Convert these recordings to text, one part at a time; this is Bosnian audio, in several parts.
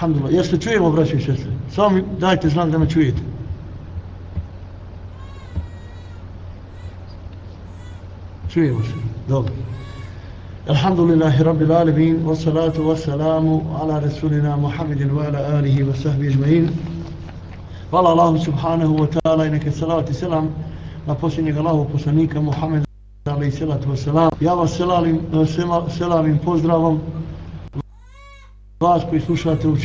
Alhamdulillah. Jeste čujemo, braći i sestre? Samo mi dajte znak da me čujete. Čujemo se. Dobro. Alhamdulillahi rabbil Alemin, wa salatu wa salamu ala rasulina Muhammedin wa ala alihi wa sahbihi ajma'in. Hvala Allahu subhanahu wa ta'ala i neke salavat i selam na posljednjeg Allahu poslanika Muhammeda alaih salatu wa salam. Ja vas selalim, selamim pozdravom vas koji slušate u.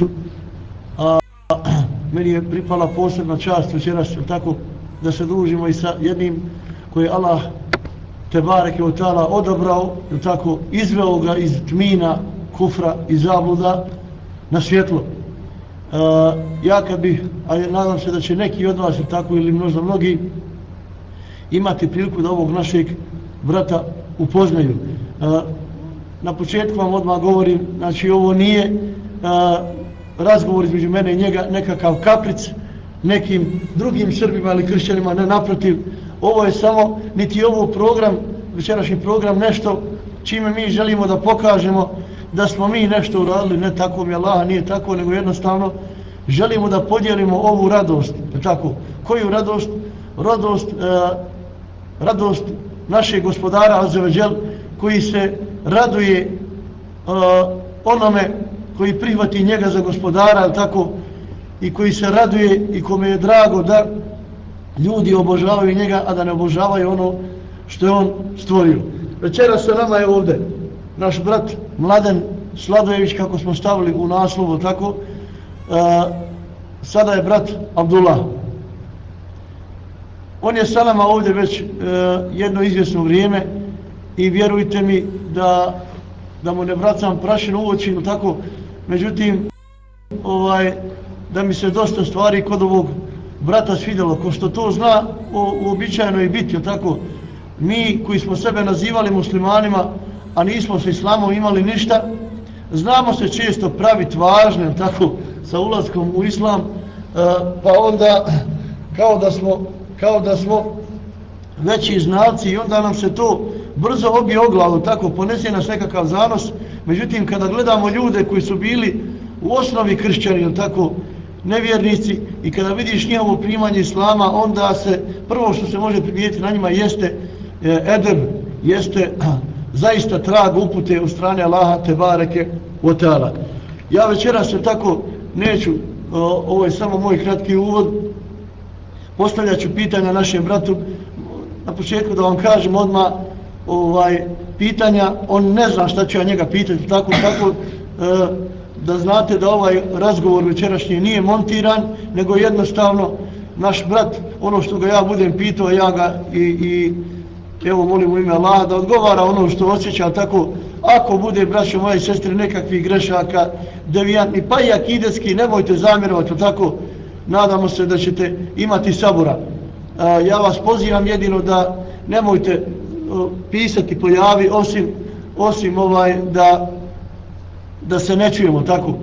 A, meni je pripala posebna čast večeras, tako, da se družimo i sa jednim koji je Allah te bareke od tala odabrao, tako, izveo ga iz tmina, kufra i zabluda na svjetlo. Uh, ja kad bih, a nadam se da će neki od vas tako ili možda mnogi imati priliku da ovog našeg brata upoznaju. Uh, na početku vam odmah govorim, znači ovo nije uh, razgovor između mene i njega, nekakav kapric nekim drugim Srbima ili kršćanima, ne naprotiv, ovo je samo, niti ovo program, večerašnji program, nešto čime mi želimo da pokažemo da smo mi nešto uradili, ne tako mi Allah, nije tako, nego jednostavno želimo da podijelimo ovu radost, tako, koju radost? Radost, uh, radost našeg gospodara Azeveđel, koji se raduje uh, onome koji prihvati njega za gospodara, tako, i koji se raduje i kome je drago da ljudi obožavaju njega, a da ne obožavaju ono što je on stvorio. Večera sa nama je ovde naš brat Mladen Sladojević, kako smo stavili u naslovu, tako, uh, sada je brat Abdullah. On je sa nama ovde već uh, jedno izvjesno vrijeme i vjerujte mi da, da mu ne vracam prašinu u oči, tako, međutim, ovaj, da mi se dosta stvari kod ovog brata svidjelo, ko što to zna, uobičajeno je biti, tako, mi koji smo sebe nazivali muslimanima, a nismo sa islamom imali ništa, znamo se često praviti važne, tako, sa ulaskom u islam, e, pa onda, kao da smo, kao da smo veći znalci i onda nam se to brzo obje oglavu, tako, ponese nas nekakav zanos, međutim, kada gledamo ljude koji su bili u osnovi kršćani, tako, nevjernici i kada vidiš njihovo primanje islama, onda se prvo što se može primijetiti na njima jeste e, edeb, jeste zaista trag upute u strane Allaha te bareke otala. Ja večeras se tako neću, ovo je samo moj kratki uvod, postavljaću pitanja našem bratu, na početku da vam kažem odmah ovaj, pitanja, on ne zna šta ću ja njega pitati, tako, tako, e, da znate da ovaj razgovor večerašnji nije montiran, nego jednostavno naš brat, ono što ga ja budem pitao, ja ga i, i evo molim u ime Allah da odgovara ono što osjeća, tako ako bude, braćo moje sestre, nekakvih grešaka, devijantni, pa i akideski, nemojte zamjerovati, tako nadamo se da ćete imati sabora. Ja vas pozivam jedino da nemojte pisati pojavi, osim, osim ovaj da da se ne čujemo tako,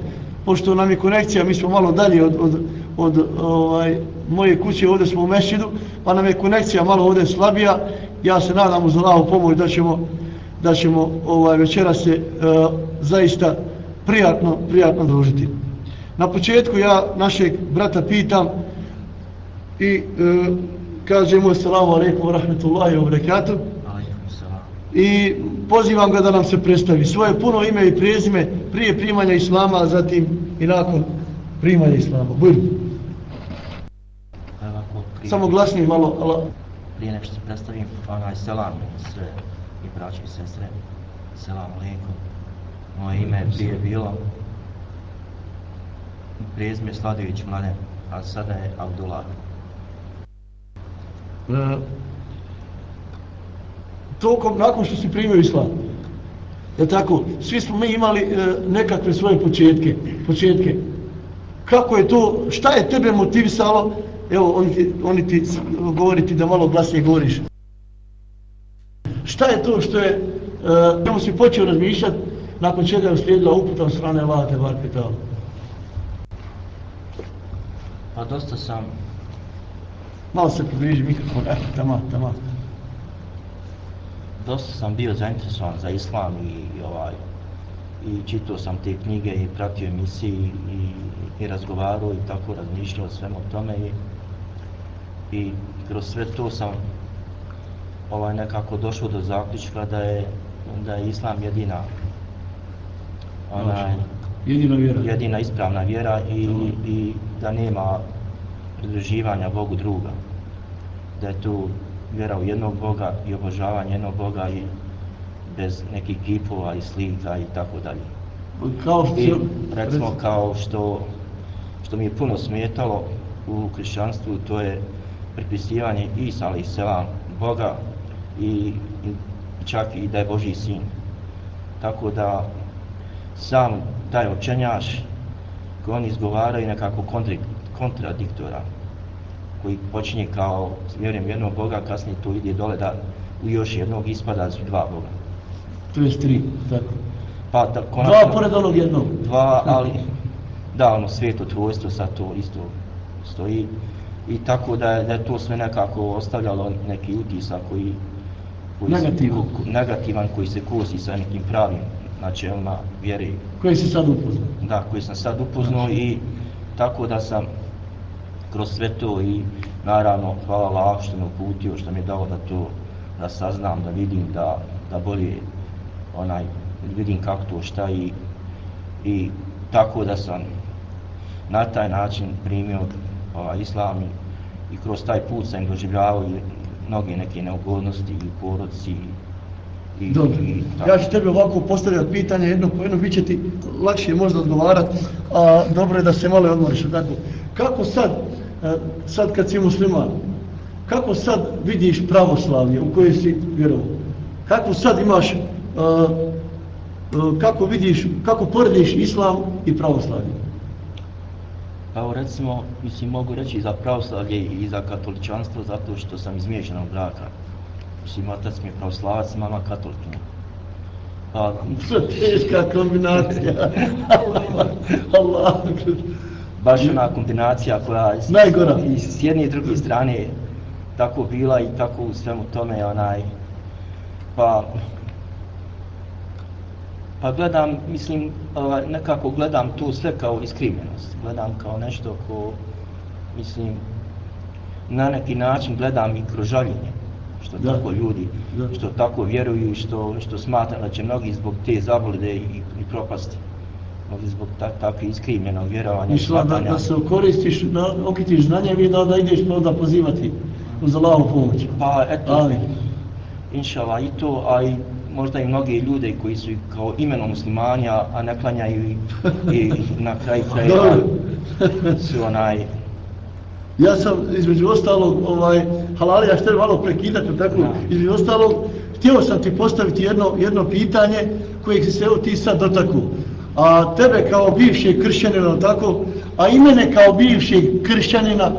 pošto nam je konekcija, mi smo malo dalje od, od, od ovaj, moje kuće, ovdje smo u mešidu pa nam je konekcija malo ovdje slabija, ja se nadam uz Allahovu pomoć da ćemo, da ćemo ovaj, večera se e, zaista prijatno, prijatno družiti. Na početku ja našeg brata pitam i e, kažemo assalamu alaikum wa rahmatullahi wa barakatuh i pozivam ga da nam se predstavi svoje puno ime i prezime prije primanja islama, a zatim i nakon primanja islama. Bujim. Samo glasnije malo. Ala. Prije nek što se predstavim, onaj selam sve i braći i sestre. Selam alaikum. Moje ime je prije bilo prezime Sladović Mladen, a sada je Abdullah. Uh, tokom, nakon što si primio islam. Je tako? Svi smo mi imali e, nekakve svoje početke. početke. Kako je to, šta je tebe motivisalo? Evo, oni ti, oni ti govori ti da malo glasnije govoriš. Šta je to što je, e, uh, si počeo razmišljati, nakon čega je uslijedila uputa od strane te bar petala? Pa dosta sam... Malo se približi mikrofon, eh, tamo, tamo dosta sam bio zainteresovan za islam i, i ovaj i čitao sam te knjige i pratio emisije i, i, i razgovarao i tako razmišljao o svemu tome i, i kroz sve to sam ovaj nekako došao do zaključka da je da je islam jedina onaj jedina vjera. jedina ispravna vjera i, i da nema pridruživanja Bogu druga. Da je tu vjera u jednog Boga i obožavanje jednog Boga i bez nekih kipova i slika i tako dalje. Kao što... I, recimo, kao što, što mi je puno smetalo u hrišćanstvu, to je pripisivanje Isa, ali selam, Boga i, i čak i da je Boži sin. Tako da sam taj učenjaš koji on izgovara i nekako kontradiktora koji počinje kao vjerujem jednog Boga, kasnije to ide dole da u još jednog ispada su dva Boga. To je tri, tako. Pa, da, konačno, dva pored onog jednog. Dva, ali da, ono sveto tvojstvo sad to isto stoji. I tako da da je to sve nekako ostavljalo neki utisak koji, koji negativan. Se, negativan koji se kosi sa nekim pravim načelima vjere. Koji se sad upoznao? Da, koji sam sad upoznao znači. i tako da sam kroz sve to i naravno hvala Allah što me uputio, što mi je dao da to da saznam, da vidim, da, da bolje onaj, vidim kako to šta i, i tako da sam na taj način primio ovaj, islam i, i kroz taj put sam doživljavao i mnoge neke neugodnosti i porodci i, I, Dobro, i, ja ću tebi ovako postavljati pitanje, jedno po jedno, bit će ti lakše možda odgovarati, a dobro je da se malo odmoriš. Tako. Kako sad, sad kad si musliman, kako sad vidiš pravoslavlje u kojoj si vjerovao? Kako sad imaš, uh, uh, kako vidiš, kako porediš islam i pravoslavlje? Pa evo recimo, mislim, mogu reći za pravoslavlje i za katoličanstvo zato što sam izmiježenog braka. Mislim, otac mi je pravoslavac, mama katolična. Pa, to je teška kombinacija. Allah, Allah. Baš ona kombinacija koja je Najgora. i s jedne i druge strane tako bila i tako u svemu tome onaj pa pa gledam mislim ovaj, nekako gledam to sve kao iskrivljenost gledam kao nešto ko mislim na neki način gledam i kroz žaljenje što da. tako ljudi da. što tako vjeruju što, što smatra da će mnogi zbog te zabolide i, i propasti mnogi zbog ta, takve iskrivljenog vjerovanja Išla da, da se koristiš, da okitiš znanje i da, da ideš to da pozivati uz Allahu pomoć. Pa eto, Ali. inšala i to, a i možda i mnogi ljude koji su kao imenom muslimani, a ne klanjaju i, i na kraj kraja su onaj... Ja sam između ostalog, ovaj, halali, ja što malo prekidati, tako, no. između ostalog, htio sam ti postaviti jedno, jedno pitanje koje se evo ti sad dotaku. A tebe kao bivšeg kršćanina, tako, a i mene kao bivšeg kršćanina,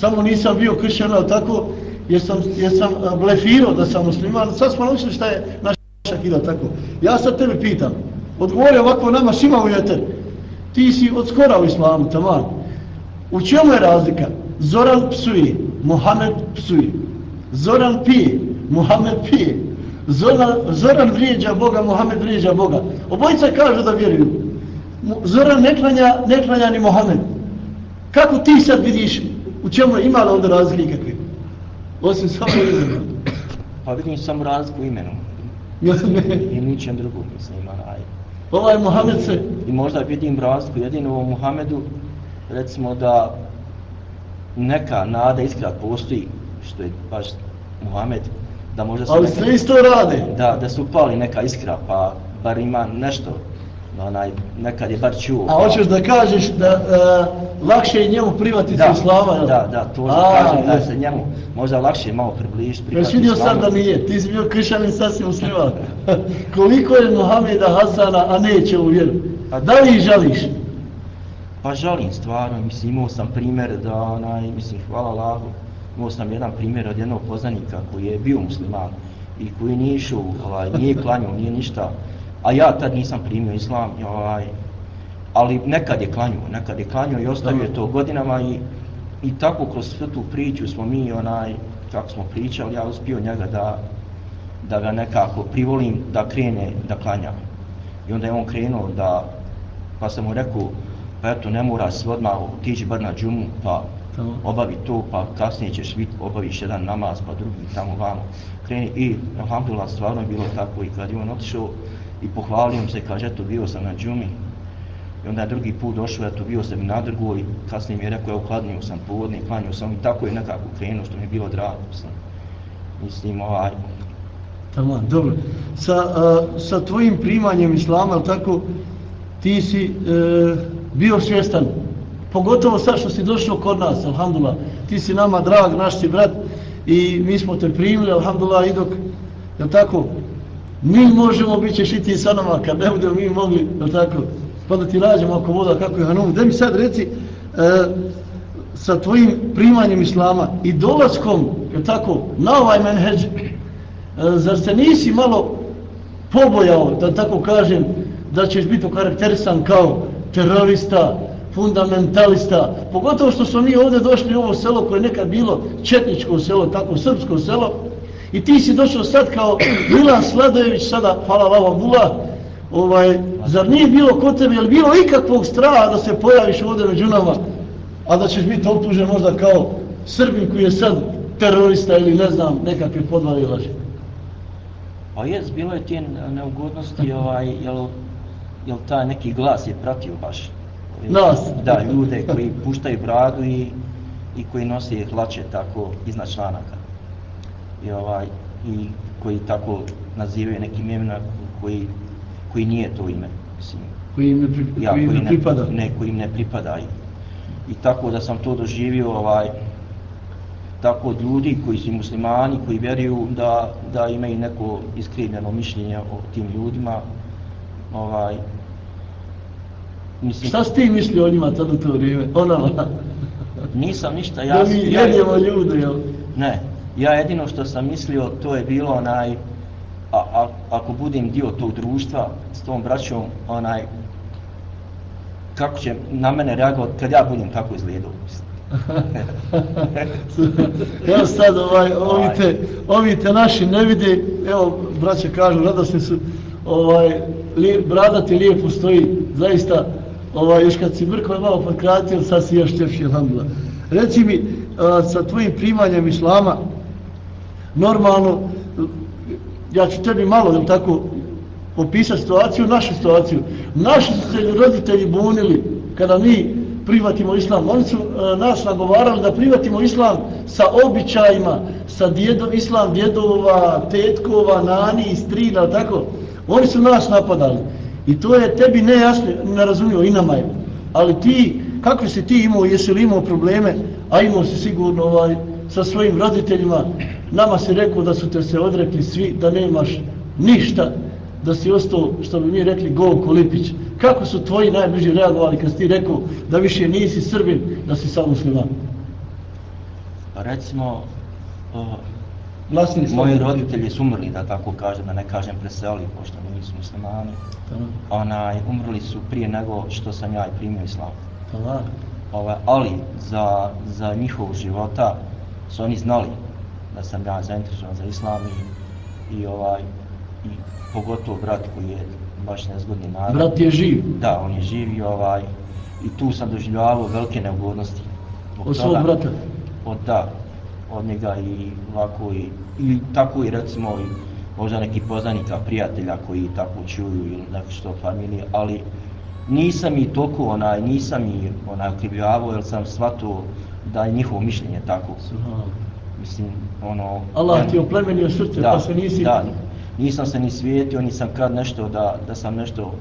samo nisam bio kršćan, tako, jer sam, jer sam blefirao da sam musliman, sad smo naučili šta je naša kida, tako. Ja sad tebe pitam, odgovori ovako nama svima u jeter, ti si od skora u islamu, tamar. U čemu je razlika? Zoran psuje, Mohamed psuje. Zoran pije, Mohamed pije. Zoran, Zoran vrijeđa Boga, Mohamed vrijeđa Boga. Obojica kažu da vjeruju. Zoran ne klanja, ne klanja ni Mohamed. Kako ti sad vidiš U čemu ima li onda razlike kakve? Osim samo imenu. Pa vidim samo razliku imenu. Ne. I ničem drugom mislim ima naj. Ovaj Mohamed se... I možda vidim razliku jedino u Muhamedu, recimo da neka nada iskra postoji, što je baš Muhammed, da možda se... Ali neka, sve isto rade. Da, da su upali neka iskra, pa bar ima nešto onaj, nekad je bar čuo. A hoćeš da kažeš da uh, lakše je njemu privati da, se slava? Da, da, da, to da kažem da se njemu možda lakše malo približiti privati vidio sam da nije, ti si bio krišanin sasvim musliman. Koliko je Mohameda Hasana, a neće u vjeru? Pa, da li ih žališ? Pa žalim stvarno, mislim, imao sam primjer da, onaj, mislim, hvala Allahu, imao sam jedan primjer od jednog poznanika koji je bio musliman i koji nije išao, ovaj, nije klanjao, nije ništa, a ja tad nisam primio islam, ovaj, ali nekad je klanio, nekad je klanio i ostavio je to godinama i, i tako kroz svu tu priču smo mi, onaj, kako smo pričali, ja uspio njega da, da ga nekako privolim da krene da klanja. I onda je on krenuo da, pa sam mu rekao, pa eto, ne mora se odmah otići bar na džumu, pa obavi to, pa kasnije ćeš vid, obaviš jedan namaz, pa drugi tamo vamo. Kreni i, alhamdulillah, stvarno je bilo tako i kad je on otišao i pohvalio se, kaže, eto, bio sam na džumi. I onda je drugi put došao, eto, bio sam na drgu i kasnije mi je rekao, evo, kladnio sam povodni, klanio sam i tako je nekako krenuo, što mi je bilo drago. Sam. Mislim, ovaj... Tamo, dobro. Sa, a, sa tvojim primanjem islama, tako, ti si e, bio svjestan pogotovo sad što si došao kod nas, alhamdulillah, ti si nama drag, naš si brat i mi smo te primili, alhamdulillah, i dok, je tako, mi možemo, bit ćeš i ti sa nama, kad ne budemo mi mogli, je tako, pa da ti rađemo ako voda, kako je Hanum, da mi sad reci, e, sa tvojim primanjem Islama i dolaskom, je tako, na ovaj menheđ, e, zar se nisi malo pobojao, da tako kažem, da ćeš biti okarakterisan kao terorista, fundamentalista, pogotovo što smo mi ovdje došli u ovo selo koje je nekad bilo četničko selo, tako srpsko selo, i ti si došao sad kao Milan Sladojević, sada hvala vama bula, ovaj, zar nije bilo kod tebe, je li bilo ikakvog straha da se pojaviš ovdje među nama, a da ćeš biti optužen možda kao Srbin koji je sad terorista ili ne znam, nekakve podvale laži. Pa jes, bilo je tije neugodnosti, ovaj, jel, jel taj neki glas je pratio baš? Nas. Da, ljude koji puštaju bradu i, i koji nose hlače tako iznad članaka. I, ovaj, i koji tako nazivaju nekim imena koji, koji nije to ime. Mislim, koji im ne, pri, ja, koji ne, ne pripada. Ne, koji im ne pripada. I, I tako da sam to doživio, ovaj, tako od ljudi koji su muslimani, koji vjeruju da, da imaju neko iskrivljeno mišljenje o tim ljudima, ovaj, Mislim, Šta si ti mislio o njima tada to vrijeme? Onama? Nisam ništa. Ja, da mi ja, jedemo ljude, jel? Ne. Ja jedino što sam mislio, to je bilo onaj, a, a, ako budem dio tog društva s tom braćom, onaj, kako će na mene reagovati kad ja budem tako izgledao. evo sad ovaj, ovi, te, ovi te naši ne vide, evo braće kažu, radosni su, ovaj, li, brada ti lijepo stoji, zaista, ovaj, još kad si brko malo podkratio, sad si još tepši, alhamdulillah. Reci mi, a, sa tvojim primanjem islama, normalno, ja ću tebi malo, jel tako, opisati situaciju, našu situaciju. Naši su se roditelji bunili kada mi privatimo islam. Oni su e, nas nagovarali da privatimo islam sa običajima, sa djedom, islam djedova, tetkova, nani, strina, tako. Oni su nas napadali. I to je tebi nejasno, ne razumio, i nama je. Ali ti, kako si ti imao, jesi li imao probleme, a imao si sigurno ovaj, sa svojim roditeljima, nama si rekao da su te se odrekli svi, da nemaš ništa, da si ostao, što bi mi rekli, go Kolipić. Kako su tvoji najbliži reagovali kad si ti rekao da više nisi srbin, da si samo musliman? Pa recimo, Vlasni Moji roditelji su umrli, da tako kažem, da ne kažem preseli, pošto nisu muslimani. Onaj, umrli su prije nego što sam ja primio islam. Ovaj, ali za, za njihov života su oni znali da sam ja zainteresovan za islam i, i, ovaj, i pogotovo brat koji je baš nezgodni narod. Brat je živ? Da, on je živ i, ovaj, i tu sam doživljavao velike neugodnosti. Od svog brata? Od, da, od njega i ovako i, i tako i recimo i možda neki poznanika, prijatelja koji tako čuju ili neko što familije, ali nisam i toliko onaj, nisam i onaj okrivljavao jer sam shvatio da je njihovo mišljenje tako. Mislim, ono... Allah ti oplemenio srce, da, pa se nisi... Da, nisam se ni svijetio, nisam kad nešto, da, da sam nešto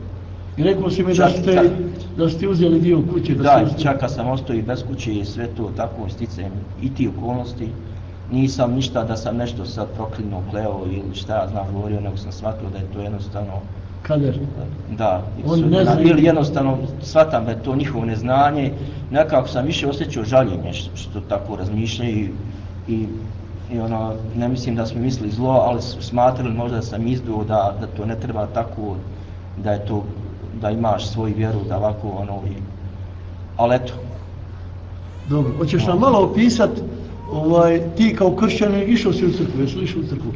I rekao si mi da ste, da ste uzeli dio kuće. Da, da ste čaka sam ostao i bez kuće i sve to tako sticajem i ti okolnosti. Nisam ništa da sam nešto sad proklinuo, kleo ili šta ja znam govorio, nego sam shvatio da je to jednostavno... Kader. Da, On ne zna... ili jednostavno shvatam da je to njihovo neznanje. Nekako sam više osjećao žaljenje što, što tako razmišljaju i, i ono, ne mislim da smo mislili zlo, ali smatrali možda da sam izduo da, da to ne treba tako, da je to da imaš svoju vjeru, da ovako ono i... Ali eto. Dobro, hoćeš nam malo opisat, ovaj, ti kao kršćani išao si u crkvu, jesi li išao u crkvu?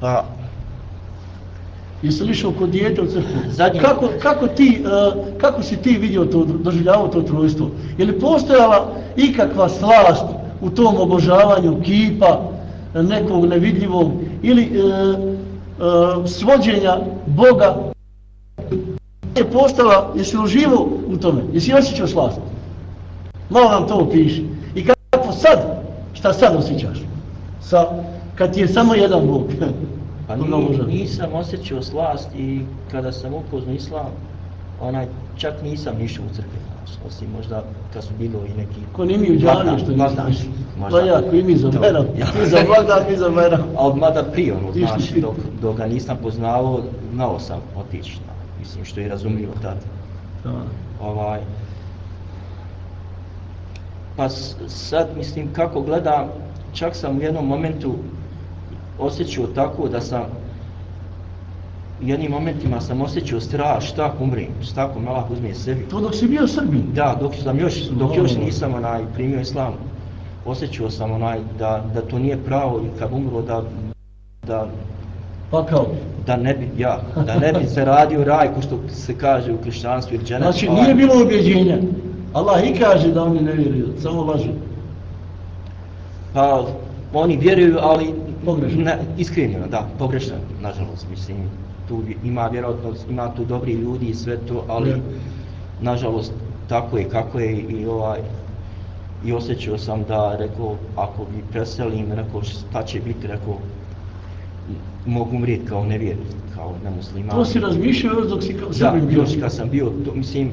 Pa, Jesi li išao kod dijete u crkvu? Zadnji- Kako, kako, ti, uh, kako si ti vidio to, doživljavao to trojstvo? Je li postojala ikakva slast u tom obožavanju kipa, nekog nevidljivog, ili uh, uh, svođenja Boga? Je postala, jesi li uživo u tome? Jesi osjećao slast? Malo nam to opiši. I kako sad, šta sad osjećaš? Sa, kad ti je samo jedan Bog. Pa Kod ni, novožana. nisam osjećao slast i kada sam upoznao islam, onaj, čak nisam išao u znaš, osim možda kad su bilo i neki... Ko ni mi u džami blagdan- što nisi išao. možda. Pa ja, ko i mi za Bajram. ja. Ti za blagdan, mi za Bajram. Ali mada prije, ono, znaš, dok, dok ga nisam poznavao, znao sam otići, mislim, što je razumljivo tad. Ovaj, pa sad, mislim, kako gledam, čak sam u jednom momentu osjećao tako da sam u jednim momentima sam osjećao strah šta ako umrim, šta ako me Allah uzme sebi. To dok si bio Srbin. Da, dok sam još, dok još nisam onaj primio islam, osjećao sam onaj da, da to nije pravo i kad umro da, da, Pa kao. da ne bi, ja, da ne bi se radio raj, ko što se kaže u krišćanstvu ili dženet. Znači, nije bilo objeđenja. Allah i kaže da oni ne vjeruju, samo lažu. Pa, oni vjeruju, ali Pogrešno. Ne, iskreno, da, pogrešno, nažalost, mislim, tu ima vjerojatno, ima tu dobri ljudi i sve to, ali Da. nažalost, tako je kako je i ovaj, i osjećao sam da, rekao, ako bi preselim, rekao, šta će biti, rekao, mogu umrijeti kao nevjernik, kao nemusliman. To si razmišljao još dok si kao Da, Srbin bio. još kad sam bio, to, mislim,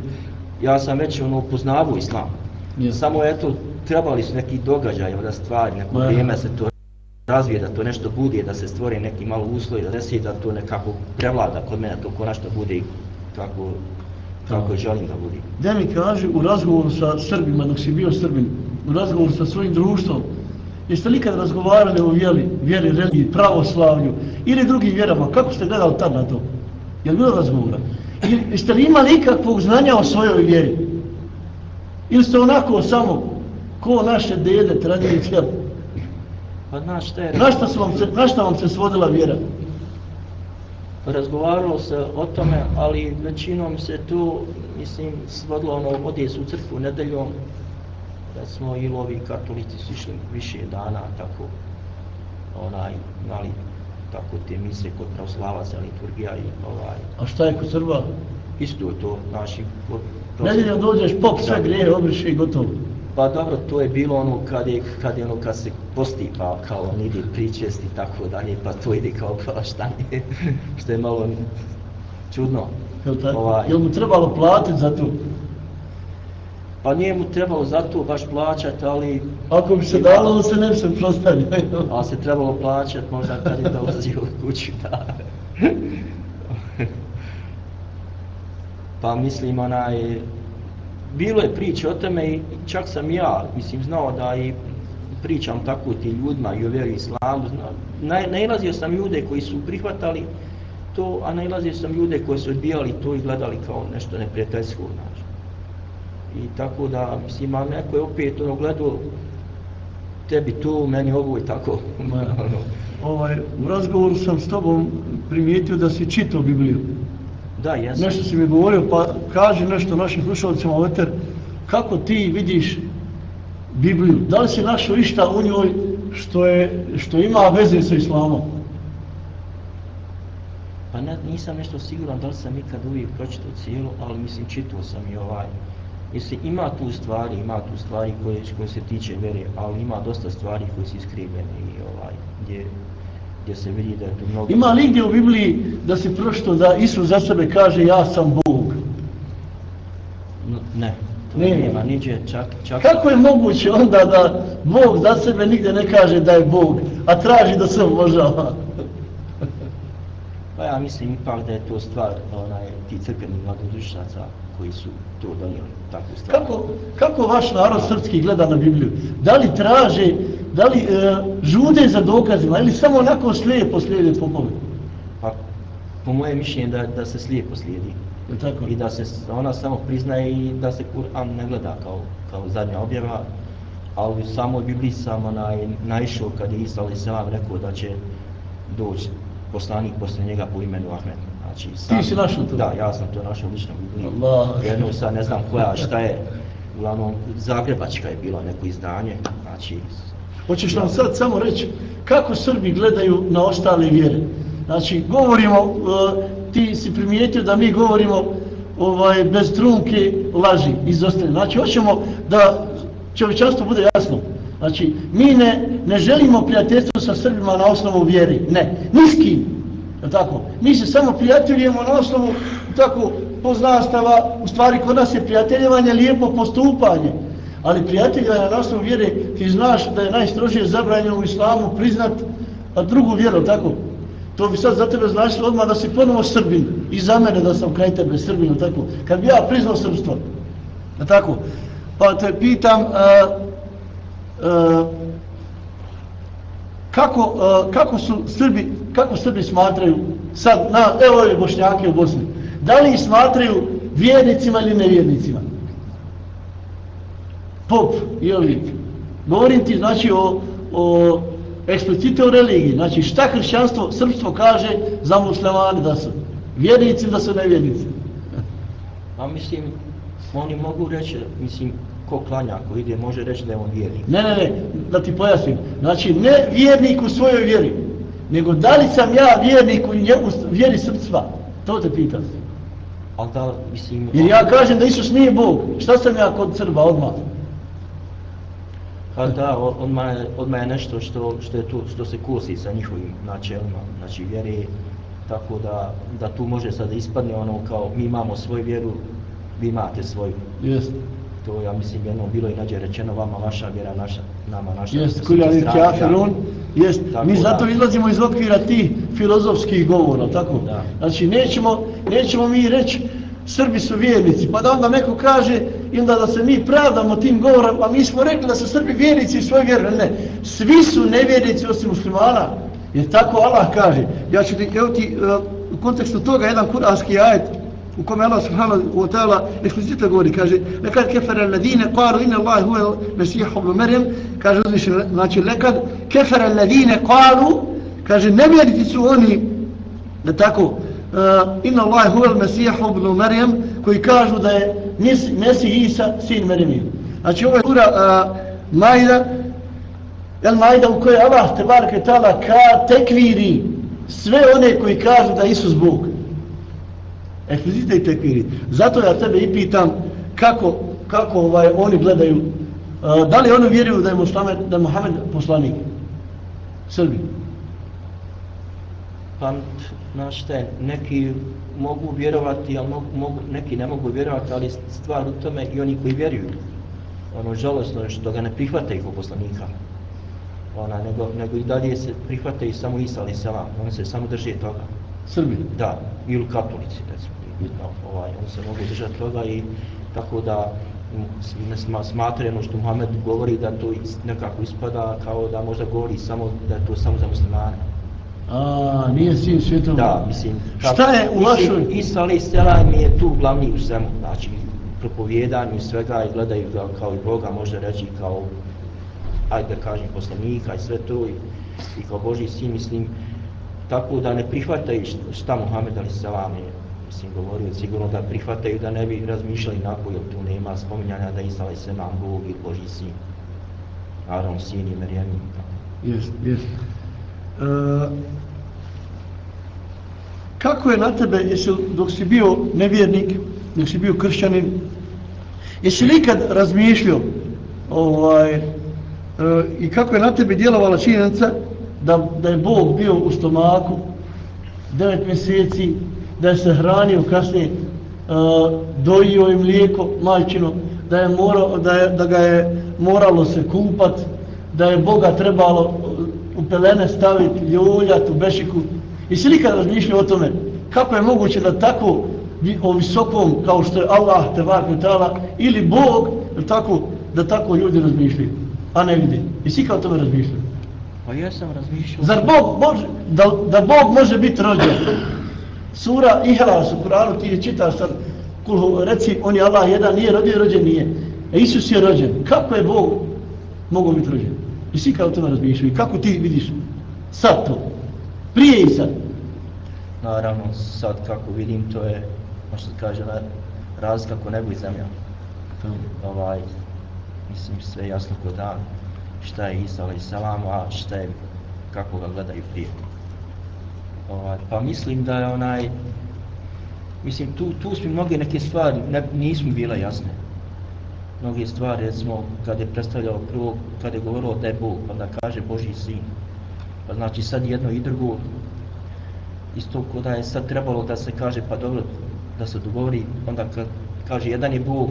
ja sam već ono upoznavao islam. Ja. Samo eto, trebali su neki događaj, da stvari, neko vrijeme se to razvije, da to nešto bude, da se stvori neki malo uslovi, da desi da to nekako prevlada kod mene, to konačno bude i kako, kako želim da bude. Da mi kaže u razgovoru sa Srbima, dok si bio Srbin, u razgovoru sa svojim društvom, jeste li kad razgovarali o vjeri, vjeri, religiji, pravoslavlju ili drugim vjerama, kako ste gledali tad na to? Je li bilo razgovora? Ili jeste li imali ikakvog znanja o svojoj vjeri? Ili ste onako samo, ko naše dede, tradicija, Pa znaš šta je, na šta, su vam se, na šta vam se svodila vjera? razgovaralo se o tome, ali većinom se tu, mislim, svodilo ono, ode se u crkvu nedeljom, da smo ili ovi katolici su išli više dana, tako, onaj, imali tako te mise kod pravoslavaca, liturgija i ovaj, A šta je kod Srba? isto je to, naši, Nedeljom dođeš, pop, sve grije, obriše i gotovo. Pa dobro, to je bilo ono kad je, kad je ono kad se posti, pa kao on ide pričest i tako dalje, pa to ide kao praštanje, što je malo čudno. Jel tako? Ovaj. Jel mu trebalo platiti za to? Pa nije mu trebalo za to baš plaćat, ali, Ako bi se dalo, on se ne bi se prostavio. ali se trebalo plaćat možda kad je dolazio u kuću, da. pa mislim onaj, bilo je priče o tome i čak sam ja, mislim, znao da i pričam tako ti ljudima i o vjeri islamu, zna- naj, nailazio sam ljude koji su prihvatali to, a nailazio sam ljude koji su odbijali to i gledali kao nešto neprijateljsko, znači. I tako da, mislim, a neko je opet ono gledao tebi tu, meni ovo i tako. Ma. ovaj, u razgovoru sam s tobom primijetio da si čitao Bibliju. Da, jesam. Nešto si mi govorio, pa kaži nešto našim slušalcima Veter, kako ti vidiš Bibliju? Da li si našao išta u njoj što, je, što ima veze sa islamom? Pa ne, nisam nešto siguran da li sam ikad uvijek pročitao cijelo, ali mislim čitao sam i ovaj. Mislim, ima tu stvari, ima tu stvari koje, koje se tiče vere, ali ima dosta stvari koje su iskrivljene i ovaj, gdje, gdje se vidi da je tu mnogo... Ima li gdje u Bibliji da si pročito da Isus za sebe kaže ja sam Bog? Ne, to Nema. niđe, čak, čak... Kako je moguće onda da Bog za sebe nigdje ne kaže da je Bog, a traži da se obožava? Pa ja mislim ipak da je to stvar onaj, ti crkveni mladodušaca koji su to donijeli, takvu stvar. Kako, kako vaš narod srpski gleda na Bibliju? Da li traže, da li e, žude za dokazima ili samo onako slijepo slijede popove? Pa, po moje mišljenje da, da se slijepo slijedi. Je tako? i da se ona samo priznaje i da se Kur'an ne gleda kao, kao zadnja objava, ali u samoj Bibliji sam onaj, naišao kad je Isa alaih salam rekao da će doći poslanik posle njega po imenu Ahmed. Znači, Ti si našao to? Da, ja sam to našao lično. Allah. Jednu sad ne znam koja, šta je, uglavnom Zagrebačka je bilo neko izdanje, znači... Hoćeš nam sad samo reći kako Srbi gledaju na ostale vjere? Znači, govorimo, uh, ti si primijetio da mi govorimo ovaj, bez trunke laži izostavljene. Znači, hoćemo da čovječanstvo bude jasno. Znači, mi ne, ne želimo prijateljstvo sa Srbima na osnovu vjeri. Ne, niskim. Je tako? Mi se samo prijateljujemo na osnovu tako poznastava, u stvari kod nas je prijateljevanje lijepo postupanje. Ali prijateljevanje na osnovu vjere, ti znaš da je najstrožije zabranjeno u islamu priznat a drugu vjeru, tako? To bi sad za tebe značilo odmah da si ponovo srbin i za mene da sam kraj tebe srbin, tako? Kad bi ja priznao srbstvo, je tako? Pa te pitam, a, a, kako, uh, kako su Srbi, kako Srbi smatraju sad, na, evo ove bošnjake u Bosni, da li ih smatraju vjernicima ili nevjernicima? Pop i ovi. Govorim ti, znači, o, o eksplicite o religiji. Znači, šta hršćanstvo, srpstvo kaže za muslimani da su vjernici, da su nevjernici? A mislim, oni mogu reći, mislim, ko klanja, ko ide, može reći da je on vjernik. Ne, ne, ne, da ti pojasnim. Znači, ne vjernik u svojoj vjeri, nego da li sam ja vjernik u njegu, vjeri srpstva? To te pitam. Ali da, mislim... Jer ja kažem da Isus nije Bog. Šta sam ja kod Srba odmah? Pa da, odmah je, odmah je nešto što, što, je tu, što se kosi sa njihovim načelima, znači vjeri, tako da, da tu može sada ispadne ono kao mi imamo svoju vjeru, vi imate svoju. Jest. To ja mislim jedno bilo i nađe rečeno vama vaša vjera, naša, nama naša. Jest, kuljani kafirun. Jest, mi zato izlazimo iz okvira tih filozofskih govora, tako? Da. Znači, nećemo, nećemo mi reći Srbi su vjernici, pa da onda neko kaže i onda da se mi pravdamo tim govorom, pa mi smo rekli da su Srbi vjernici i svoje vjerne. Ne, svi su nevjernici osim muslimana. Jer tako Allah kaže. Ja ću ti, evo ti, uh, u kontekstu toga jedan kuranski ajet u kome Allah subhanahu wa ta'ala eksplicitno govori, kaže lekad kefere ladine qalu inna Allah huwa mesih ibn Maryam, kaže uzviše, znači lekad kefere ladine qalu, kaže nevjernici su oni, da tako, uh, inna Allah huwa al-Masih ibn Maryam koji kažu da je Mesih Isa sin Marijemi. Znači ovo je sura eh, uh, Majda El Majda u kojoj Allah te barke tala ka tekviri sve one koji kažu da Isus Bog. Ekvizite i tekviri. Zato ja tebe i pitam kako, kako ovaj, oni gledaju uh, da li oni vjeruju da je, Mustamed, da je Mohamed poslanik? Srbi. Pa znaš te, neki mogu vjerovati, ali mogu, mogu, neki ne mogu vjerovati, ali stvar u tome i oni koji vjeruju. Ono, žalostno je što ga ne prihvate ih poslanika. Ona, nego, nego i dalje se prihvate i samo Isa ali selam. On se samo drži toga. Srbi? Da, ili katolici, recimo, bitno, ovaj, on se mogu držati toga i tako da ne smatreno što Muhammed govori da to nekako ispada kao da možda govori samo da je to samo za muslimane. A, nije sin svjetom. Da, mislim. Šta je u vašoj... Isa ali selam je tu glavni u svemu, znači propovjedanju i svega i gledaju ga kao i Boga, može reći kao ajde da kažem poslanika i sve to i, i kao Boži sin, mislim, tako da ne prihvataju šta Muhammed ali selam je mislim, govorio, sigurno da prihvataju da ne bi razmišljali nako, jer tu nema spominjanja da Isa se nam Bog i Boži sin. Aron, sin i Merijem. Jest, jest. E, kako je na tebe, jesi, dok si bio nevjernik, dok si bio kršćanin, jesi li ikad razmišljio ovaj, e, i kako je na tebe djelovala činjenica da, da je Bog bio u stomaku devet mjeseci, da je se hranio kasnije, e, dojio i mlijeko majčino, da, je morao, da, je, da ga je moralo se kupat, da je Boga trebalo u pelene staviti, ljuljati u bešiku. I si nikad razmišljao o tome kako je moguće da tako o visokom kao što je Allah te tala ili Bog tako, da tako ljudi razmišljaju, a ne vidi. I si kao o tome razmišljao? Pa ja sam razmišljao. Zar Bog može, da, da Bog može biti rođen? Sura Ihlas u Kuranu ti je čitaš sad, kulhu, reci on je Allah jedan, nije rođen, rođen nije. A e, Isus je rođen. Kako je Bog mogao biti rođen? I svi kao tome razmišljaju. I kako ti vidiš sad to? Prije i sad. naravno sad kako vidim to je, možda kaže, razlika kako nebo i zemlja. Ovaj, mislim sve jasno kod dan šta je Isa alaih salam, a šta je, kako ga gledaju prije. Ovaj, pa mislim da je onaj, mislim tu, tu su mnoge neke stvari, ne, nismo bile jasne. Mnoge stvari, recimo, kad je predstavljao prvo, kad je govorio da je Bog, pa da kaže Boži sin. Pa znači sad jedno i drugo, isto kod da je sad trebalo da se kaže, pa dobro, da se dogovori, onda kad kaže jedan je Bog,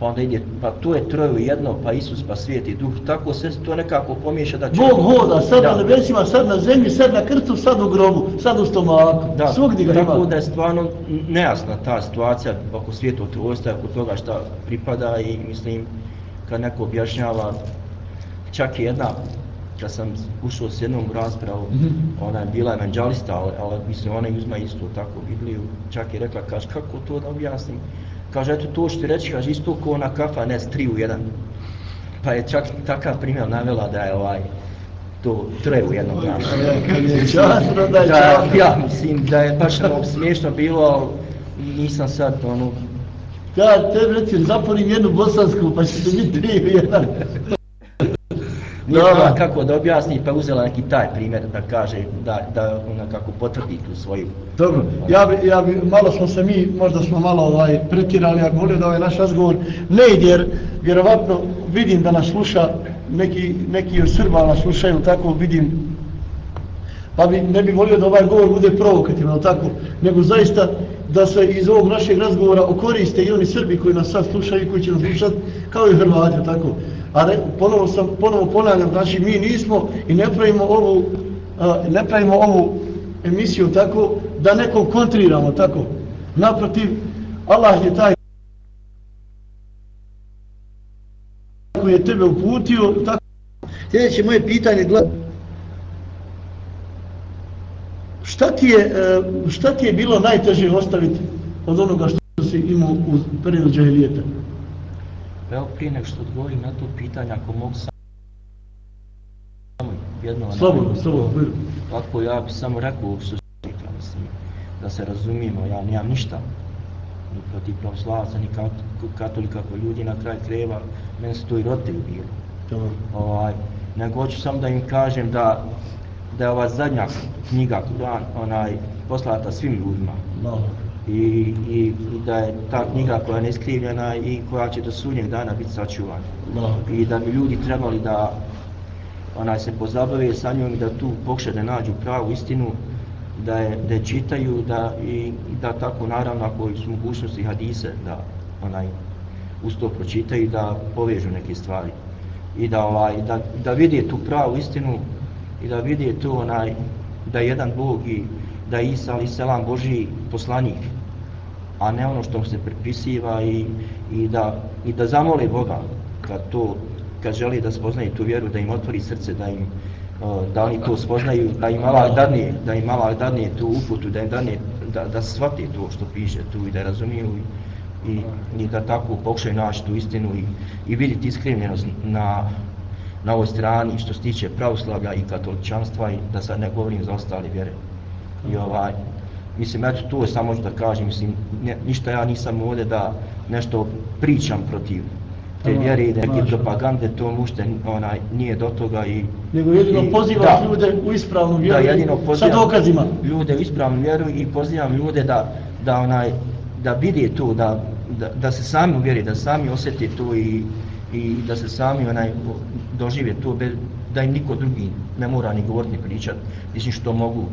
pa onda ide, pa to je troju jedno, pa Isus, pa svijet i duh, tako se to nekako pomiješa da će... Bog hoda, sad da. na nebesima, sad na zemlji, sad na krcu, sad u grobu, sad u stomaku, da, svugdje ga. Tako da je stvarno nejasna ta situacija oko svijetog trojstva, oko toga šta pripada i mislim, kad neko objašnjava, čak i jedna, kad sam ušao s jednom raspravu, mm -hmm. ona je bila evanđalista, ali, ali mislim, ona uzma isto tako Bibliju, čak i rekla, kaž, kako to da objasnim? Kaže, eto to što ti reći, kaže, isto ko ona kafa, ne, tri u jedan. Pa je čak takav primjer navela da je ovaj, to tre u jednom grama. Časno da je da, Ja mislim da je baš ono smiješno bilo, ali nisam sad ono... Ja te recim, zaporim jednu bosansku, pa će se biti tri u jedan. Nije znala kako da objasni, pa uzela neki taj primjer da kaže, da, da ona kako potvrdi tu svoju... Dobro, ja bi, ja bi, malo smo se mi, možda smo malo ovaj, pretirali, ako volio da ovaj naš razgovor ne ide, jer vjerovatno vidim da nas sluša, neki, neki od Srba nas slušaju, tako vidim, pa bi, ne bi volio da ovaj govor bude provokativan, tako, nego zaista da se iz ovog našeg razgovora okoriste i oni Srbi koji nas sad slušaju i koji će nas slušati, kao i Hrvati, tako. A ne, ponovo, sam, ponovo ponavljam, znači mi nismo i ne pravimo ovu, a, ne pravimo ovu emisiju tako da nekom kontriramo tako. Naprotiv, Allah je taj koji je tebe uputio. Tako. Sljedeće moje pitanje gleda. Šta ti, je, e, šta ti je bilo najteže ostaviti od onoga što si imao u periodu džahilijeta? Evo prije nek što odgovorim na to pitanje, ako mogu samo jedno... Slobodno, slobodno. Ako ja bi samo rekao što se rekla, mislim, da se razumijemo, ja nijam ništa ni protiv pravoslavaca, ni katolika koji ljudi na kraj kreva, meni su to i roditelji bili. Ovaj, nego hoću samo da im kažem da da je ova zadnja knjiga Kur'an onaj poslata svim ljudima. No i, i da je ta knjiga koja je neskrivljena i koja će do sudnjeg dana biti sačuvana. No. I da bi ljudi trebali da onaj se pozabave sa njom i da tu pokušaju da nađu pravu istinu, da je, da je čitaju da, i, da tako naravno ako su mogućnosti hadise da onaj uz to pročitaju da povežu neke stvari i da ovaj da, da vidi tu pravu istinu i da vidi tu onaj da jedan Bog i da Isa ali selam Boži poslanik a ne ono što mu se pripisiva i, i, da, i da zamoli Boga kad to kad želi da spoznaju tu vjeru da im otvori srce da im da oni to spoznaju da im Allah dadne da im Allah dadne tu uputu da im dadne da, da shvate to što piše tu i da razumiju i, i, i da tako pokušaju naći tu istinu i, i vidjeti iskrivljenost na, na ovoj strani što se tiče pravoslavlja i katoličanstva i da sad ne govorim za ostale vjere. I ovaj mislim eto to je samo da kažem mislim ne, ništa ja nisam ovdje da nešto pričam protiv te vjere i neke propagande to mušte onaj nije do toga i nego jedino i, pozivam da, ljude u ispravnu vjeru da, jedino sa dokazima. ljude u ispravnu vjeru i pozivam ljude da da onaj da vidi to da, da, da se sami uvjeri da sami osjeti to i i da se sami onaj dožive to bez, da im niko drugi ne mora ni govoriti ni pričati mislim što mogu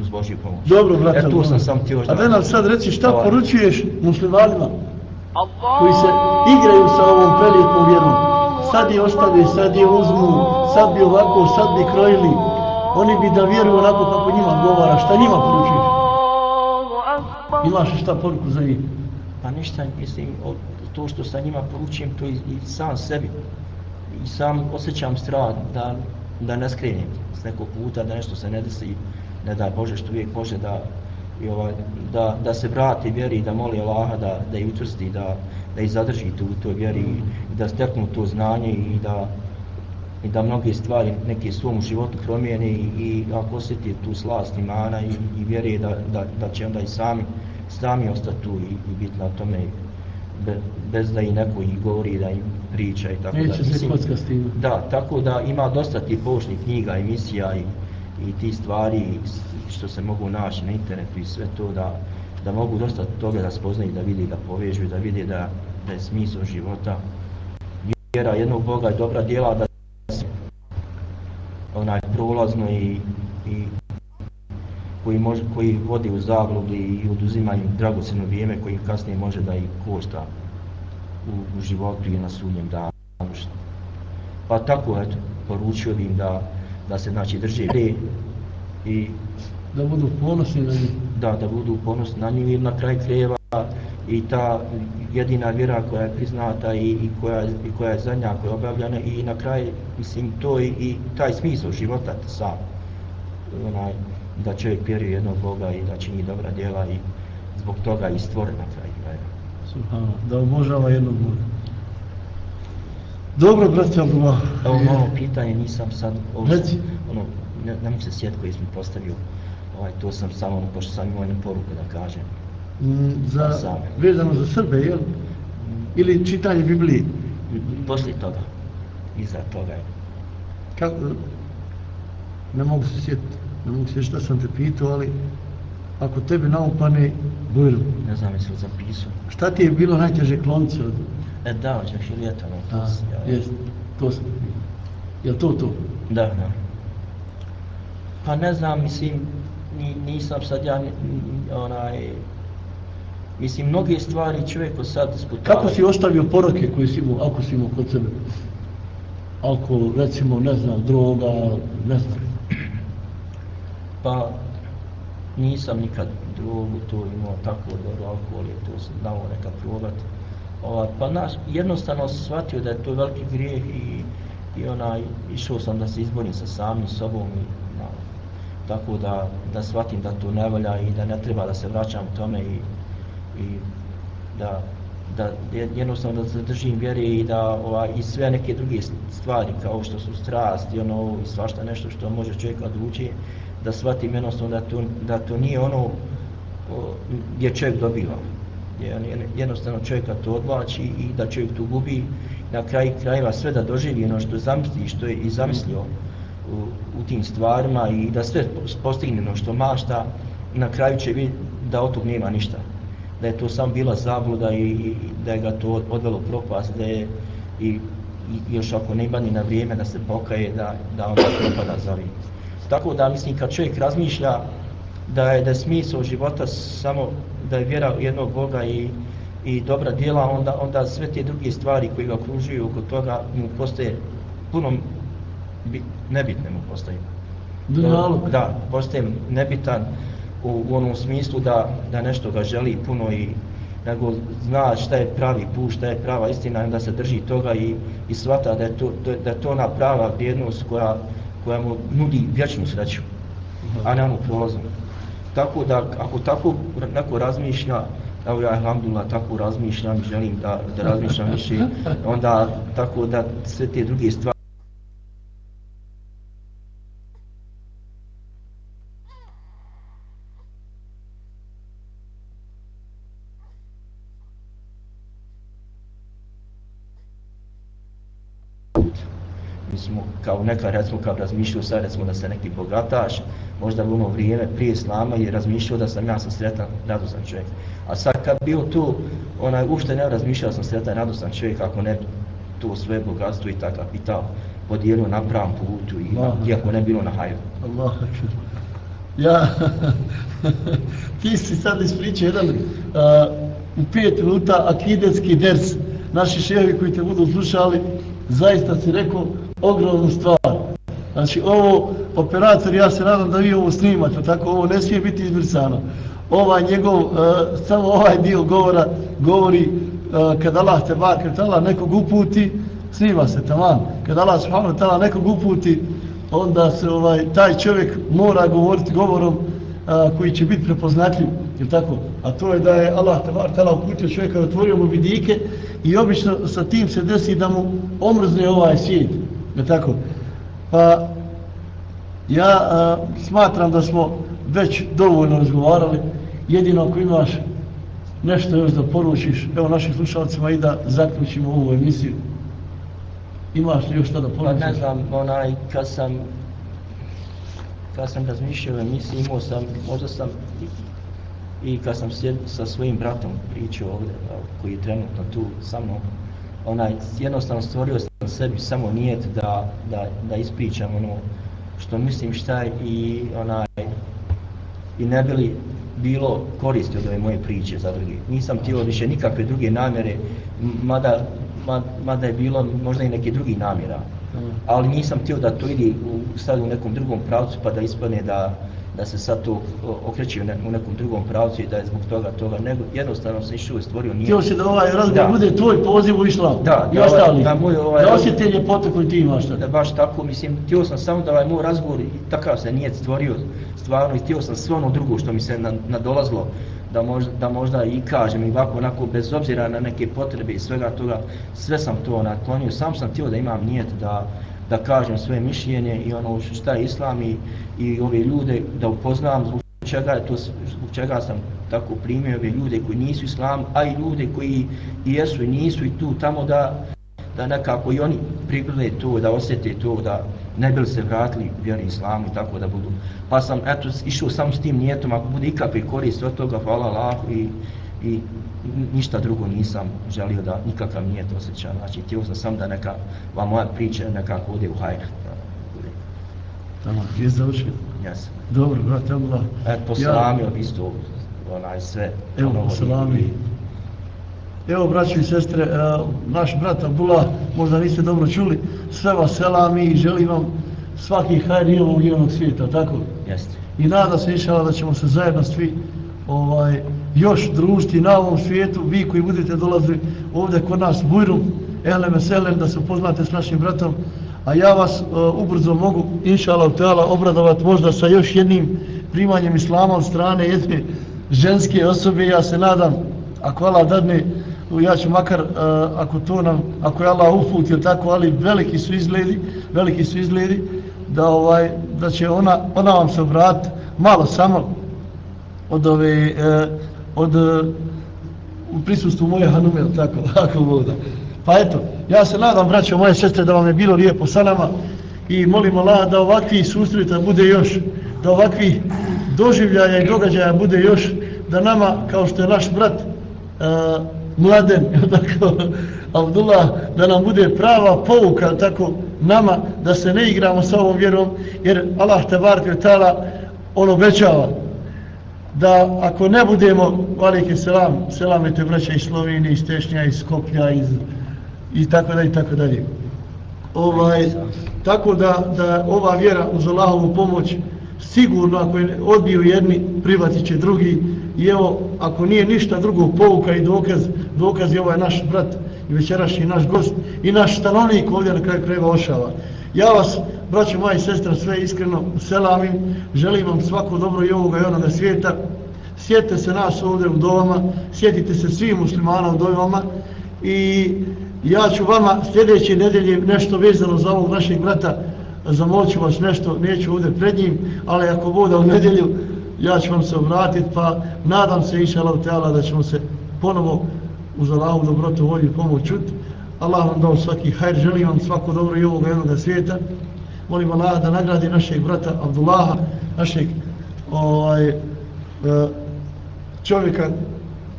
uz Božju pomoć. Dobro, brate. E, tu sam sam ti A da nam sad reci šta ovaj. poručuješ muslimanima koji se igraju sa ovom prelijepom vjerom. Sad je ostave, sad je uzmu, sad bi ovako, sad bi krojili. Oni bi da vjeruju onako kako njima govara. Šta njima poručuješ? Imaš šta poruku za njih? Pa ništa, mislim, to što sa njima poručujem, to i, i sam sebi. I sam osjećam strah da, da ne skrenem s nekog puta, da nešto se ne desi ne da Bože što uvijek može da i ovaj, da, da se vrati vjeri da moli Allaha da, da je utvrsti da, da ih zadrži tu u toj vjeri i da steknu to znanje i da i da mnoge stvari neke svom životu promijene i, i ako osjeti tu slast imana i, i vjeruje da, da, da će onda i sami, sami ostati tu i, i biti na tome be, bez da i neko i govori da im priča i tako Neće da. se kocka s tim. Da, tako da ima dosta tih poučnih knjiga, emisija i, i ti stvari što se mogu naći na internetu i sve to da, da mogu dosta toga da spoznaju, da vidi, da povežu, da vidi da, da je smisao života. Vjera jednog Boga je dobra djela da se onaj prolazno i, i koji, može, koji vodi u zabludi i oduzima im dragoceno vrijeme koji kasnije može da ih košta u, u životu i na sudnjem danu. Pa tako, eto, poručio bi im da, da se znači drže i Da budu ponosni na njih. da, da budu ponosni na njih i na kraj krajeva i ta jedina vjera koja je priznata i, i, koja, i koja je zadnja koja je obavljena i na kraj, mislim, to i, i taj smisao života sam, onaj, da čovjek vjeruje jednog Boga i da čini dobra djela i zbog toga i stvore na kraju krajeva. Subhano, da obožava jednog Boga. Dobro, brate Abdullah. Evo malo pitanje, nisam sad, ovo, Reci. ono, ne, ne mogu se sjetiti koji sam postavio, ovaj, to sam samo, ono, pošto sam imao jednu poruku da kažem. Mm, za, Sam. vezano za Srbe, jel? Ili čitanje Biblije. Poslije toga, iza toga je. Kako, ne mogu se sjetiti, ne mogu se šta sam te pitao, ali ako tebi naupane, bujru. Ne znam jesi li zapisao. Šta ti je bilo najteže klonce od... E da, čak i ljeto, no, to si, jest, to sam. Jel to to? Da, da. Pa ne znam, mislim, ni, nisam sad ja, ni- onaj, mislim, mnoge stvari čovjek od sad sputava. Kako si ostavio poroke koje si imao, ako si imao kod sebe? Alkohol, recimo, ne znam, droga, ne znam. Pa nisam nikad drogu to imao tako dobro alkohol je to sam dao nekad probat. Ovaj, pa naš, jednostavno shvatio da je to veliki grijeh i, i onaj, išao sam da se izborim sa samim sobom i na, tako da, da shvatim da to ne valja i da ne treba da se vraćam tome i, i da, da jednostavno da se držim vjere i da ova, i sve neke druge stvari kao što su strast i ono i svašta nešto što može čovjeka odvući da shvatim jednostavno da to, da to nije ono gdje čovjek dobiva. Jednostavno čovjeka to odvlači i da čovjek tu gubi na kraju krajeva sve da doživi ono što zamisli što je i zamislio u, u tim stvarima i da sve postigne ono što mašta na kraju će vidjeti da od tog nema ništa da je to samo bila zabluda i, i da je ga to odvelo propast, da je i, i još ako ne ima ni na vrijeme da se pokaje, da, da on propada za ovim. Tako da mislim kad čovjek razmišlja da je da je smisao života samo da je vjera u jednog Boga i, i dobra djela, onda, onda sve te druge stvari koje ga okružuju oko toga mu postaje puno bi, nebitne mu postaju. Dunjaluk. Da, postaje nebitan u, u onom smislu da, da nešto ga želi puno i nego zna šta je pravi put, šta je prava istina onda se drži toga i, i shvata da je to, da je to ona prava vrijednost koja, koja mu nudi vječnu sreću, a ne onu prolaznu. Tako da, ako tako neko razmišlja, evo ja, alhamdulillah, tako razmišljam, želim da, da razmišljam više, onda tako da sve te druge stvari mi smo kao neka recimo kao razmišljao sad recimo da se neki bogataš možda u ono vrijeme prije slama je razmišljao da sam ja sam sretan radostan čovjek a sad kad bio tu onaj uopšte ne razmišljao sam sretan radostan čovjek ako ne to sve bogatstvo i taj kapital podijelio na pravom putu i Allah. iako ne bilo na haju Allah. Ja, ti si sad ispričao jedan uh, u pet minuta akidetski ders. Naši šehovi koji te budu slušali, zaista si rekao ogromnu stvar. Znači ovo, operator, ja se nadam da vi ovo snimate, tako ovo ne smije biti izbrisano. Ovaj njegov, uh, samo ovaj dio govora govori uh, kad Allah te bar, kad Allah nekog uputi, snima se taman. Kad Allah subhanahu wa ta'ala nekog uputi, onda se ovaj taj čovjek mora govoriti govorom a, koji će biti prepoznatljiv, je tako? A to je da je Allah tabar tala uputio čovjeka, otvorio mu vidike i obično sa tim se desi da mu omrzne ovaj svijet, je tako? Pa ja a, smatram da smo već dovoljno razgovarali. Jedino ako imaš nešto još da poručiš, evo našim slušalcima i da zaključimo ovu emisiju. Imaš li još šta da poručiš? Pa ne znam, onaj, kad sam kad sam razmišljao o emisiji, imao sam, možda sam i, i kad sam sjed, sa svojim bratom pričao ovdje, koji je trenutno tu sa mnom, onaj, jednostavno stvorio sam sebi samo nijet da, da, da ispričam ono što mislim šta je i onaj, i ne bili bilo koristi od ove moje priče za drugi. Nisam htio više nikakve druge namjere, mada, mada je bilo možda i neki drugi namjera. Mm. Ali nisam htio da to ide u, sad u nekom drugom pravcu pa da ispadne da, da se sad to okreće u nekom drugom pravcu i da je zbog toga toga, nego jednostavno se išao i stvorio nije. Htio si da ovaj razgovor bude tvoj poziv u islam da, i ostali, da, moj, ovaj, da osjeti ljepote koju ti imaš. Da, baš tako, mislim, htio sam samo da ovaj moj razgovor i takav se nije stvorio stvarno i htio sam sve ono drugo što mi se nadolazlo da možda, da možda i kažem i ovako onako bez obzira na neke potrebe i svega toga sve sam to naklonio sam sam htio da imam nijet da da kažem svoje mišljenje i ono šta je islam i, i ove ljude da upoznam zbog čega je to zbog čega sam tako primio ove ljude koji nisu islam a i ljude koji i jesu i nisu i tu tamo da da nekako i oni prigrle to da osjete to da ne bi se vratili vjeri islamu i tako da budu. Pa sam eto išao sam s tim nijetom ako bude ikakve korist od toga hvala Allahu i, i ništa drugo nisam želio da nikakav nijet osjeća znači htio sam sam da neka va moja priča nekako ode u hajr Tamo, je završio? Jesam. Dobro, brate, Allah. Eto, posalamio ja... isto, onaj sve. Evo, ono, posalami. I... Evo, braći i sestre, naš brat Abdullah, možda niste dobro čuli, sve vas selami i želim vam svaki hajr i ovog i onog svijeta, tako? Jeste. I nada se išala da ćemo se zajedno svi ovaj, još družiti na ovom svijetu, vi koji budete dolazili ovdje kod nas bujrum, Bujru, da se poznate s našim bratom, a ja vas uh, ubrzo mogu, inša Allah, obradovati možda sa još jednim primanjem Islama od strane jedne ženske osobe, ja se nadam, ako Allah dadne, ja ću makar, uh, ako to nam, ako je Allah uput, ili tako, ali veliki su izgledi, veliki su izgledi, da ovaj da će ona ona vam se obrat malo samo od ove e, od e, u prisustvu moje hanume tako ako voda pa eto ja se nadam braćo moje sestre da vam je bilo lijepo sa nama i molim Allah da ovakvi susreta bude još da ovakvi doživljaja i događaja bude još da nama kao što je naš brat uh, mladen, tako, Abdullah, da nam bude prava pouka, tako, nama, da se ne igramo sa ovom vjerom, jer Allah te bar kretala, on obećava, da ako ne budemo, valike selam, selamete je vraća iz Slovenije, iz Tešnja, iz Skoplja, iz, i tako da i tako dalje. Ovaj, tako da, da ova vjera uz Allahovu pomoć, sigurno ako je odbiju jedni, privatit će drugi, i evo, ako nije ništa drugo pouka i dokaz, dokaz je ovaj naš brat i večerašnji naš gost i naš stanovnik ovdje na kraju kreva ošava. Ja vas, braćo moja i sestra, sve iskreno selamim, želim vam svako dobro i ovoga i onoga svijeta. Sjetite se nas ovdje u dovama, sjetite se svim muslimana u dovama i ja ću vama sljedeće nedelje nešto vezano za ovog našeg brata zamoću vas nešto, neću ovdje pred njim, ali ako bude u nedelju, ja ću vam se obratiti, pa nadam se, inša Allah, da ćemo se ponovo uz Allahu dobrotu volju pomoć čuti. Allah vam dao svaki hajr, želim vam svako dobro i ovoga jednog svijeta. Molim Allah da nagradi našeg brata Abdullaha, našeg ovaj, e, čovjeka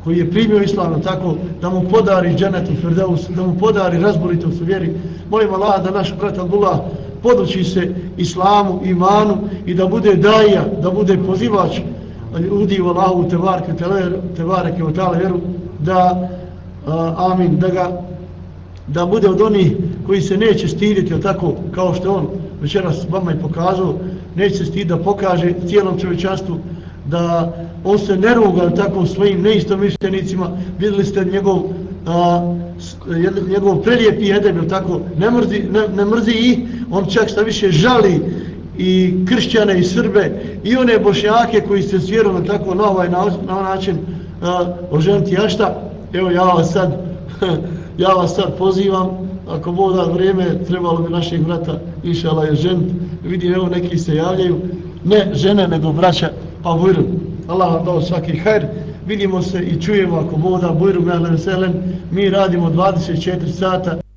koji je primio islam tako da mu podari dženet i Firdaus, da mu podari razbolitost u vjeri. Molim Allah da naš brat Abdullah poduči se islamu, imanu i da bude daja, da bude pozivač ljudi u Allahu tevarke, tevareke u tale vjeru, da, a, amin, da ga da bude od onih koji se neće stiditi tako kao što on večeras vama je pokazao, neće se stiditi da pokaže cijelom čovječanstvu da on se ne ruga tako svojim neistomišljenicima, vidjeli ste njegov a, njegov prelijepi edem, tako, ne mrzi, ne, ne mrzi i on čak šta više žali i kršćane i srbe i one bošnjake koji se svjerovno tako na ovaj na, na ovaj način a, oženiti. Ja šta? Evo ja vas sad ja vas sad pozivam ako Bog da vrijeme, trebalo bi naših vrata išala je žen, vidim evo neki se javljaju, ne žene nego braća, pa bujru. Allah vam dao svaki hajr, vidimo se i čujemo ako Bog da bujru, mi radimo 24 sata.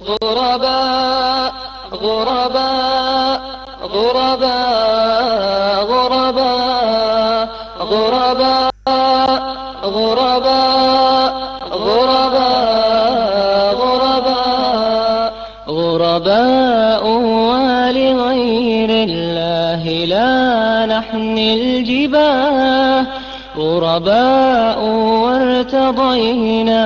غرباء غرباء غرباء غرباء غرباء غرباء غرباء غرباء غرباء ولغير الله لا نحمي الجباه غرباء وارتضينا